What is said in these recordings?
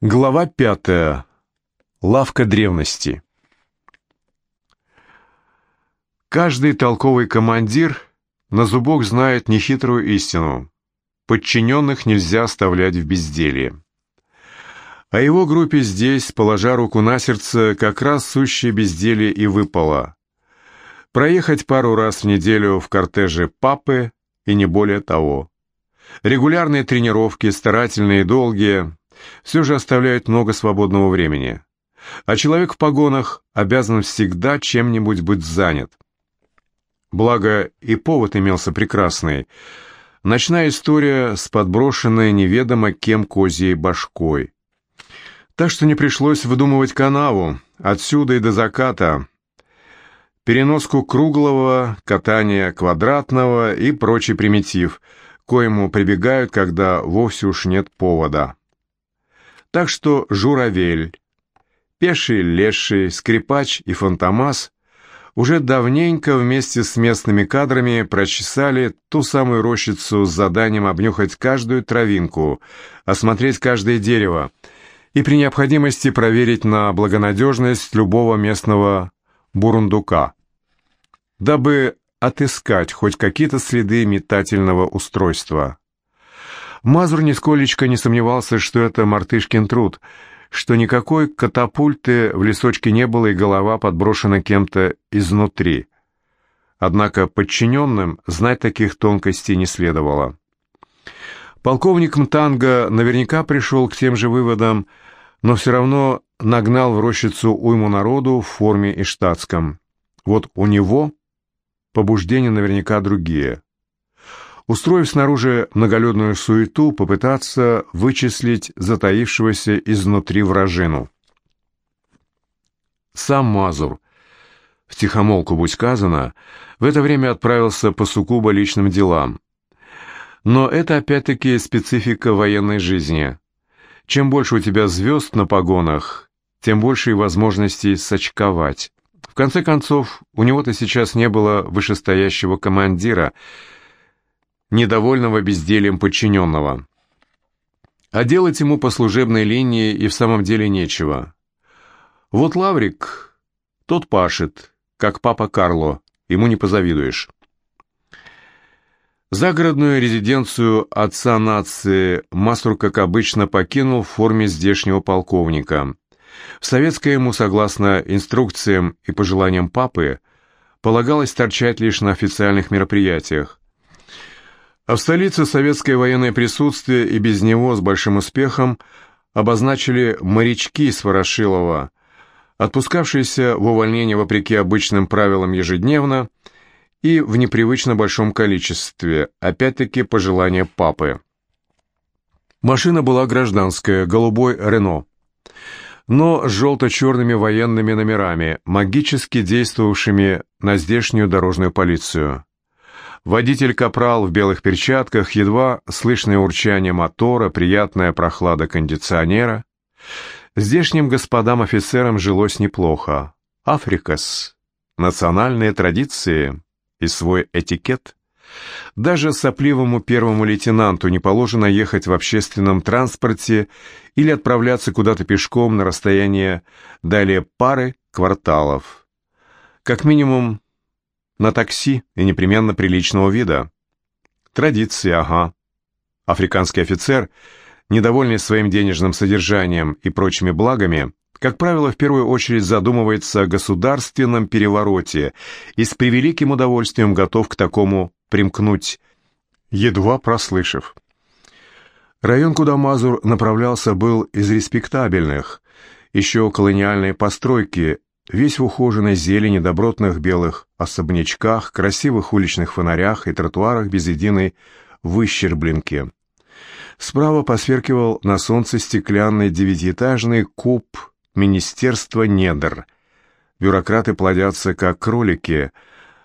Глава пятая. Лавка древности. Каждый толковый командир на зубок знает нехитрую истину. Подчиненных нельзя оставлять в безделье. А его группе здесь, положа руку на сердце, как раз сущее безделье и выпало. Проехать пару раз в неделю в кортеже папы и не более того. Регулярные тренировки, старательные и долгие – все же оставляют много свободного времени. А человек в погонах обязан всегда чем-нибудь быть занят. Благо, и повод имелся прекрасный. Ночная история с подброшенной неведомо кем козьей башкой. Так что не пришлось выдумывать канаву, отсюда и до заката, переноску круглого, катания квадратного и прочий примитив, коему прибегают, когда вовсе уж нет повода. Так что журавель, пеший леший, скрипач и фантомас уже давненько вместе с местными кадрами прочесали ту самую рощицу с заданием обнюхать каждую травинку, осмотреть каждое дерево и при необходимости проверить на благонадежность любого местного бурундука, дабы отыскать хоть какие-то следы метательного устройства. Мазур нисколечко не сомневался, что это мартышкин труд, что никакой катапульты в лесочке не было и голова подброшена кем-то изнутри. Однако подчиненным знать таких тонкостей не следовало. Полковник Мтанга наверняка пришел к тем же выводам, но все равно нагнал в рощицу уйму народу в форме и штатском. Вот у него побуждения наверняка другие устроив снаружи многолюдную суету, попытаться вычислить затаившегося изнутри вражину. Сам Мазур, в тихомолку будь сказано, в это время отправился по суккубо личным делам. Но это опять-таки специфика военной жизни. Чем больше у тебя звезд на погонах, тем больше и возможностей сочковать. В конце концов, у него-то сейчас не было вышестоящего командира – недовольного бездельем подчиненного. А делать ему по служебной линии и в самом деле нечего. Вот Лаврик, тот пашет, как папа Карло, ему не позавидуешь. Загородную резиденцию отца нации Мастур, как обычно, покинул в форме здешнего полковника. В советское ему, согласно инструкциям и пожеланиям папы, полагалось торчать лишь на официальных мероприятиях, а в столице советское военное присутствие и без него с большим успехом обозначили морячки из Ворошилова, отпускавшиеся в увольнение вопреки обычным правилам ежедневно и в непривычно большом количестве, опять-таки по желанию папы. Машина была гражданская, голубой «Рено», но с желто-черными военными номерами, магически действовавшими на здешнюю дорожную полицию. Водитель-капрал в белых перчатках, едва слышное урчание мотора, приятная прохлада кондиционера. Здешним господам-офицерам жилось неплохо. Африкас, национальные традиции и свой этикет. Даже сопливому первому лейтенанту не положено ехать в общественном транспорте или отправляться куда-то пешком на расстояние далее пары кварталов. Как минимум на такси и непременно приличного вида. Традиции, ага. Африканский офицер, недовольный своим денежным содержанием и прочими благами, как правило, в первую очередь задумывается о государственном перевороте и с превеликим удовольствием готов к такому примкнуть, едва прослышав. Район, куда Мазур направлялся, был из респектабельных, еще колониальные постройки весь в ухоженной зелени, добротных белых особнячках, красивых уличных фонарях и тротуарах без единой выщербленки. Справа посверкивал на солнце стеклянный девятиэтажный куб Министерства недр. Бюрократы плодятся, как кролики.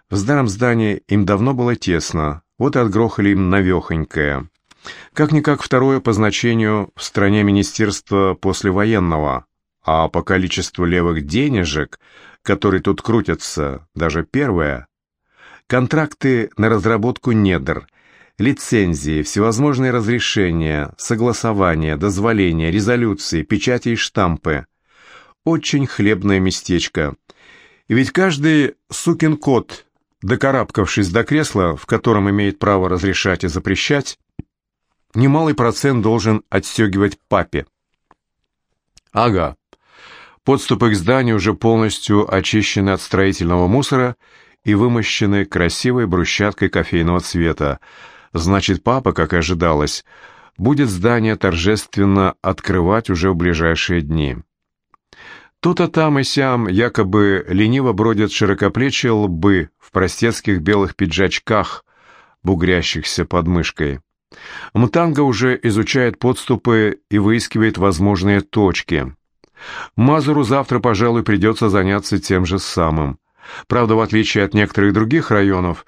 В старом здании им давно было тесно, вот и отгрохали им навехонькое. Как-никак второе по значению в стране министерства послевоенного – а по количеству левых денежек, которые тут крутятся, даже первое. Контракты на разработку недр, лицензии, всевозможные разрешения, согласования, дозволения, резолюции, печати и штампы. Очень хлебное местечко. И ведь каждый сукин кот, докарабкавшись до кресла, в котором имеет право разрешать и запрещать, немалый процент должен отстегивать папе. Ага. Подступы к зданию уже полностью очищены от строительного мусора и вымощены красивой брусчаткой кофейного цвета. Значит, папа, как и ожидалось, будет здание торжественно открывать уже в ближайшие дни. Тут-то там и сям якобы лениво бродят широкоплечие лбы в простецких белых пиджачках, бугрящихся под мышкой. Мутанга уже изучает подступы и выискивает возможные точки. Мазуру завтра, пожалуй, придется заняться тем же самым. Правда, в отличие от некоторых других районов,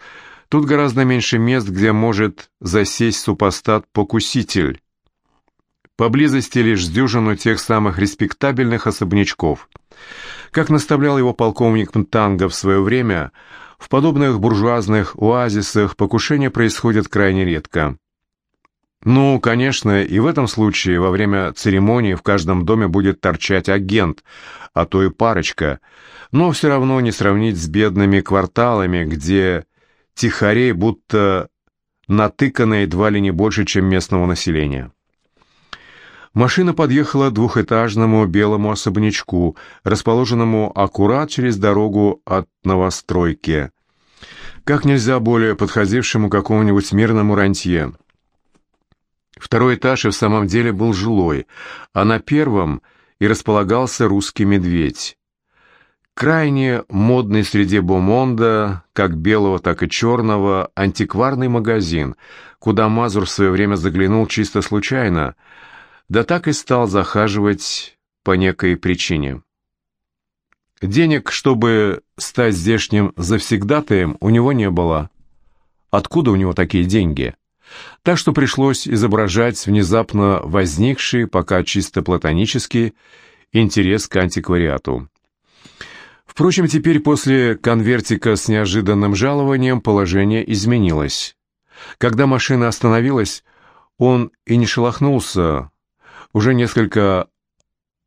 тут гораздо меньше мест, где может засесть супостат-покуситель. Поблизости лишь дюжину тех самых респектабельных особнячков. Как наставлял его полковник Мтанга в свое время, в подобных буржуазных оазисах покушения происходят крайне редко. Ну, конечно, и в этом случае во время церемонии в каждом доме будет торчать агент, а то и парочка, но все равно не сравнить с бедными кварталами, где тихорей будто натыкано едва ли не больше, чем местного населения. Машина подъехала к двухэтажному белому особнячку, расположенному аккурат через дорогу от новостройки, как нельзя более подходившему какому-нибудь мирному рантье. Второй этаж и в самом деле был жилой, а на первом и располагался русский медведь. Крайне модный среди бомонда, как белого, так и черного, антикварный магазин, куда Мазур в свое время заглянул чисто случайно, да так и стал захаживать по некой причине. Денег, чтобы стать здешним завсегдатаем, у него не было. Откуда у него такие деньги? Так что пришлось изображать внезапно возникший, пока чисто платонический, интерес к антиквариату. Впрочем, теперь после конвертика с неожиданным жалованием положение изменилось. Когда машина остановилась, он и не шелохнулся, уже несколько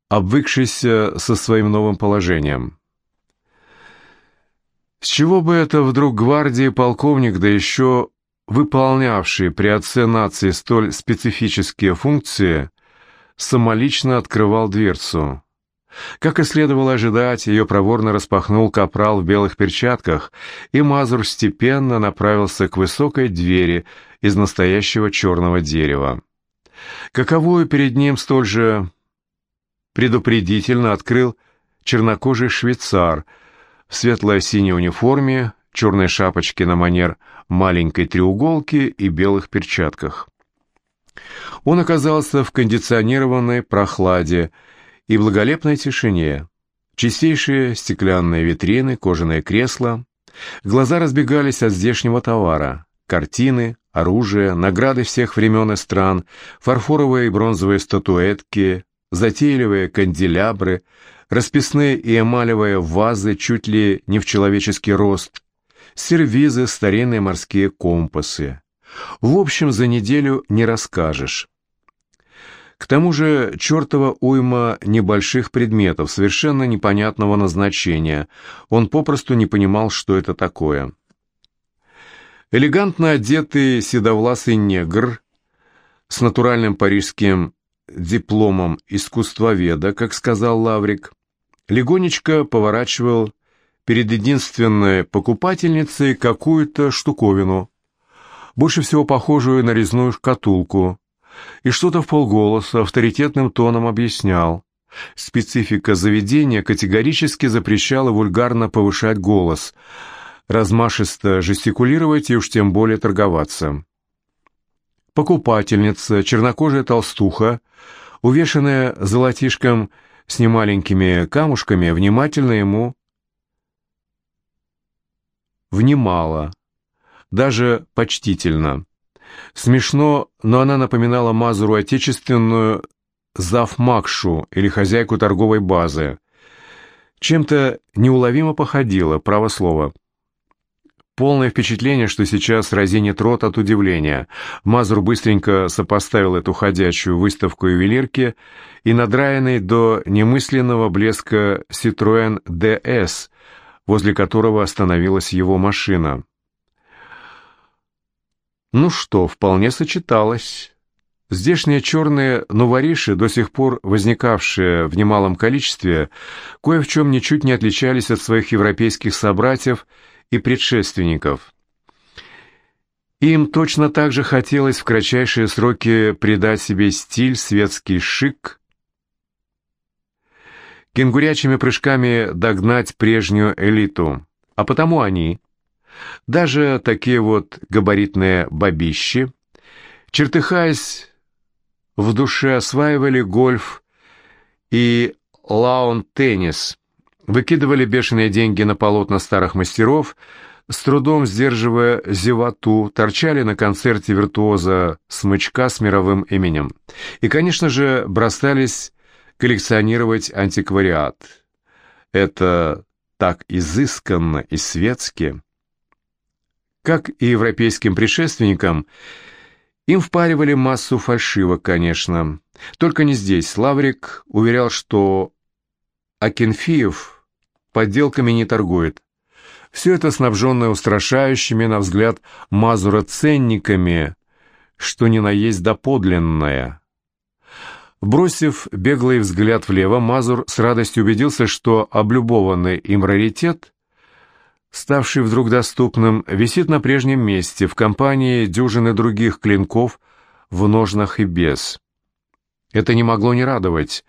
обвыкшийся со своим новым положением. С чего бы это вдруг гвардии полковник, да еще выполнявший при отце нации столь специфические функции, самолично открывал дверцу. Как и следовало ожидать, ее проворно распахнул капрал в белых перчатках, и Мазур степенно направился к высокой двери из настоящего черного дерева. Каковую перед ним столь же предупредительно открыл чернокожий швейцар в светло-синей униформе, черной шапочке на манер маленькой треуголки и белых перчатках. Он оказался в кондиционированной прохладе и благолепной тишине. Чистейшие стеклянные витрины, кожаные кресла. Глаза разбегались от здешнего товара. Картины, оружие, награды всех времен и стран, фарфоровые и бронзовые статуэтки, затейливые канделябры, расписные и эмалевые вазы чуть ли не в человеческий рост, сервизы, старинные морские компасы. В общем, за неделю не расскажешь. К тому же чертова уйма небольших предметов, совершенно непонятного назначения. Он попросту не понимал, что это такое. Элегантно одетый седовласый негр с натуральным парижским дипломом искусствоведа, как сказал Лаврик, легонечко поворачивал перед единственной покупательницей какую-то штуковину, больше всего похожую на резную шкатулку, и что-то в полголоса авторитетным тоном объяснял. Специфика заведения категорически запрещала вульгарно повышать голос, размашисто жестикулировать и уж тем более торговаться. Покупательница, чернокожая толстуха, увешанная золотишком с немаленькими камушками, внимательно ему внимала, даже почтительно. Смешно, но она напоминала Мазуру отечественную завмакшу или хозяйку торговой базы. Чем-то неуловимо походила, право слово. Полное впечатление, что сейчас разинет рот от удивления. Мазур быстренько сопоставил эту ходячую выставку ювелирки и надраенный до немысленного блеска Citroën DS, возле которого остановилась его машина. Ну что, вполне сочеталось. Здешние черные новориши, до сих пор возникавшие в немалом количестве, кое в чем ничуть не отличались от своих европейских собратьев и предшественников. Им точно так же хотелось в кратчайшие сроки придать себе стиль, светский шик, кенгурячими прыжками догнать прежнюю элиту, а потому они, даже такие вот габаритные бабищи, чертыхаясь, в душе осваивали гольф и лаун-теннис, выкидывали бешеные деньги на полотна старых мастеров, с трудом сдерживая зевоту, торчали на концерте виртуоза смычка с мировым именем. И, конечно же, бросались коллекционировать антиквариат. Это так изысканно и светски. Как и европейским предшественникам, им впаривали массу фальшивок, конечно. Только не здесь. Лаврик уверял, что Акинфиев подделками не торгует. Все это снабженное устрашающими, на взгляд Мазура, ценниками, что ни на есть доподлинное. Бросив беглый взгляд влево, Мазур с радостью убедился, что облюбованный им раритет ставший вдруг доступным, висит на прежнем месте, в компании дюжины других клинков в ножнах и без. Это не могло не радовать,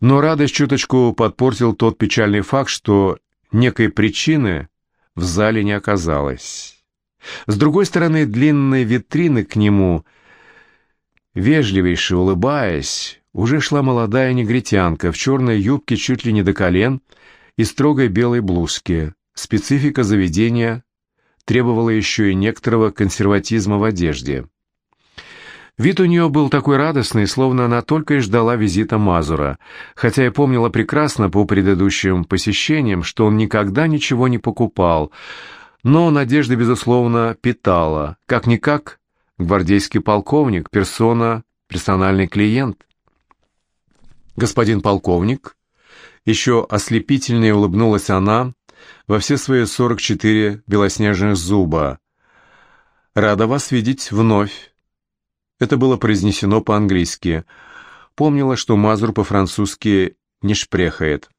но радость чуточку подпортил тот печальный факт, что некой причины в зале не оказалось. С другой стороны длинной витрины к нему, вежливейше улыбаясь, уже шла молодая негритянка в черной юбке чуть ли не до колен и строгой белой блузке. Специфика заведения требовала еще и некоторого консерватизма в одежде. Вид у нее был такой радостный, словно она только и ждала визита Мазура, хотя я помнила прекрасно по предыдущим посещениям, что он никогда ничего не покупал, но надежды, безусловно, питала. Как-никак, гвардейский полковник, персона, персональный клиент. «Господин полковник?» Еще ослепительнее улыбнулась она, во все свои 44 белоснежных зуба. «Рада вас видеть вновь». Это было произнесено по-английски. Помнила, что Мазур по-французски не шпрехает.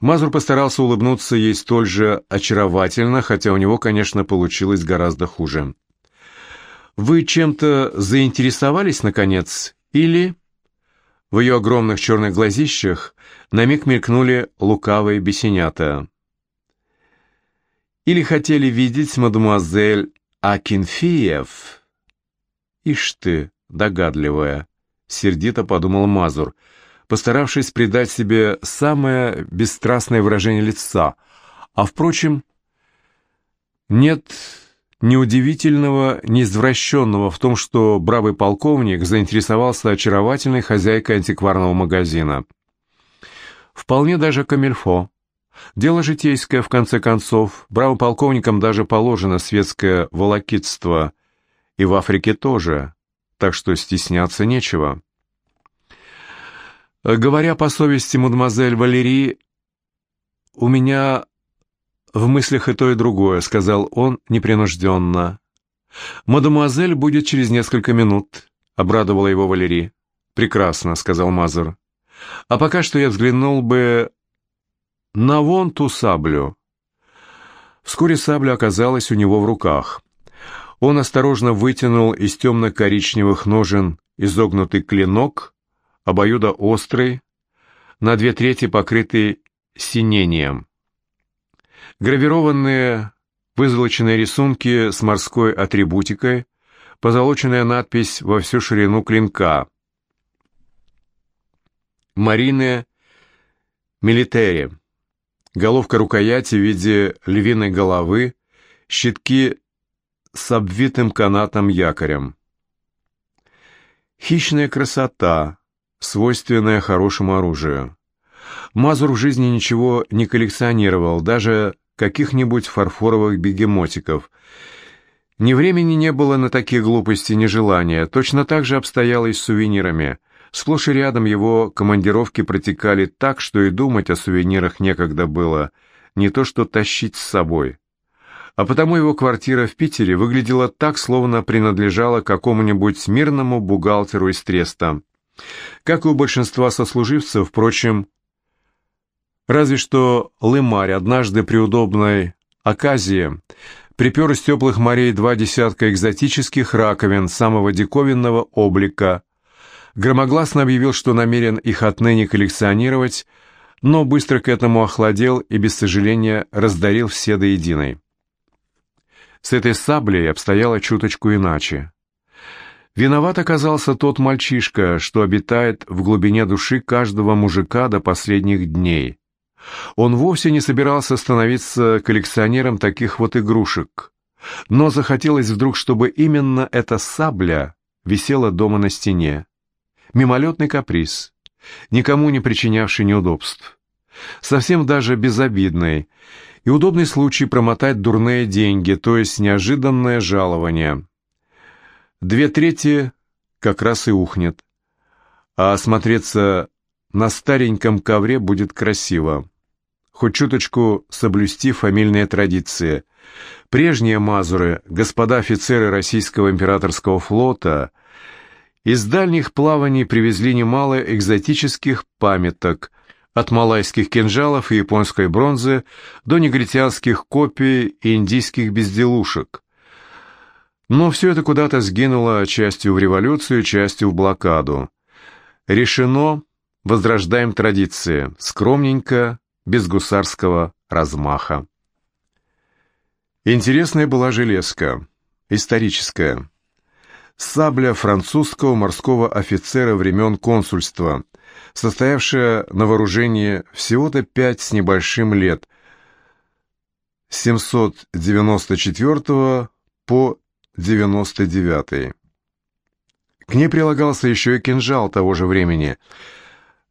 Мазур постарался улыбнуться ей столь же очаровательно, хотя у него, конечно, получилось гораздо хуже. «Вы чем-то заинтересовались, наконец, или...» В ее огромных черных глазищах на миг мелькнули лукавые бесенята. Или хотели видеть мадемуазель Акинфиев? Ишь ты, догадливая, сердито подумал Мазур, постаравшись придать себе самое бесстрастное выражение лица. А впрочем, нет ни удивительного, ни извращенного в том, что бравый полковник заинтересовался очаровательной хозяйкой антикварного магазина. Вполне даже камельфо. Дело житейское, в конце концов. Бравым полковникам даже положено светское волокитство. И в Африке тоже. Так что стесняться нечего. Говоря по совести, мадемуазель Валерии, у меня в мыслях и то, и другое, сказал он непринужденно. Мадемуазель будет через несколько минут, обрадовала его Валерий. Прекрасно, сказал Мазур. А пока что я взглянул бы на вон ту саблю. Вскоре сабля оказалась у него в руках. Он осторожно вытянул из темно-коричневых ножен изогнутый клинок, обоюдоострый, на две трети покрытый синением. Гравированные вызолоченные рисунки с морской атрибутикой, позолоченная надпись во всю ширину клинка. Марины Милитери головка рукояти в виде львиной головы, щитки с обвитым канатом якорем. Хищная красота, свойственная хорошему оружию. Мазур в жизни ничего не коллекционировал, даже каких-нибудь фарфоровых бегемотиков. Ни времени не было на такие глупости, ни желания. Точно так же обстояло и с сувенирами. Сплошь и рядом его командировки протекали так, что и думать о сувенирах некогда было, не то что тащить с собой. А потому его квартира в Питере выглядела так, словно принадлежала какому-нибудь мирному бухгалтеру из Треста. Как и у большинства сослуживцев, впрочем, разве что Лымарь однажды при удобной оказии припер из теплых морей два десятка экзотических раковин самого диковинного облика, громогласно объявил, что намерен их отныне коллекционировать, но быстро к этому охладел и без сожаления раздарил все до единой. С этой саблей обстояло чуточку иначе. Виноват оказался тот мальчишка, что обитает в глубине души каждого мужика до последних дней. Он вовсе не собирался становиться коллекционером таких вот игрушек, но захотелось вдруг, чтобы именно эта сабля висела дома на стене. Мимолетный каприз, никому не причинявший неудобств. Совсем даже безобидный и удобный случай промотать дурные деньги, то есть неожиданное жалование. Две трети как раз и ухнет. А осмотреться на стареньком ковре будет красиво. Хоть чуточку соблюсти фамильные традиции. Прежние мазуры, господа офицеры российского императорского флота, из дальних плаваний привезли немало экзотических памяток, от малайских кинжалов и японской бронзы до негритянских копий и индийских безделушек. Но все это куда-то сгинуло частью в революцию, частью в блокаду. Решено, возрождаем традиции, скромненько, без гусарского размаха. Интересная была железка, историческая. Сабля французского морского офицера времен консульства, состоявшая на вооружении всего-то пять с небольшим лет, с 794 по 99. К ней прилагался еще и кинжал того же времени,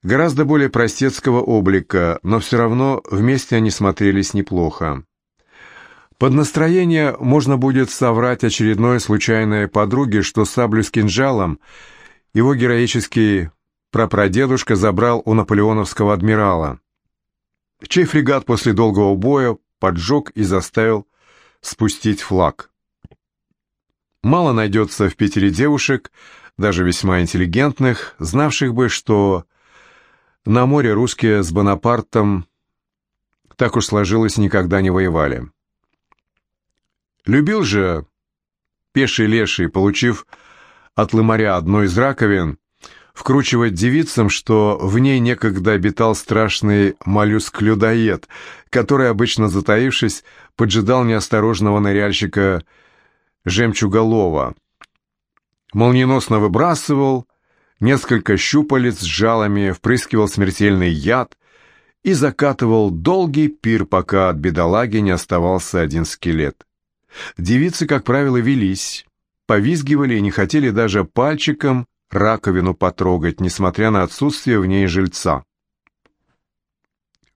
гораздо более простецкого облика, но все равно вместе они смотрелись неплохо. Под настроение можно будет соврать очередной случайной подруге, что саблю с кинжалом его героический прапрадедушка забрал у наполеоновского адмирала, чей фрегат после долгого боя поджег и заставил спустить флаг. Мало найдется в Питере девушек, даже весьма интеллигентных, знавших бы, что на море русские с Бонапартом, так уж сложилось, никогда не воевали. Любил же пеший леший, получив от лымаря одну из раковин, вкручивать девицам, что в ней некогда обитал страшный моллюск-людоед, который, обычно затаившись, поджидал неосторожного ныряльщика жемчуголова. Молниеносно выбрасывал, несколько щупалец с жалами, впрыскивал смертельный яд и закатывал долгий пир, пока от бедолаги не оставался один скелет. Девицы, как правило, велись, повизгивали и не хотели даже пальчиком раковину потрогать, несмотря на отсутствие в ней жильца.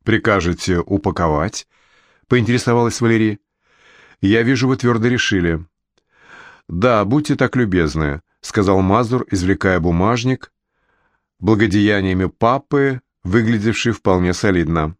«Прикажете упаковать?» — поинтересовалась Валерия. «Я вижу, вы твердо решили. «Да, будьте так любезны», — сказал Мазур, извлекая бумажник, благодеяниями папы, выглядевший вполне солидно.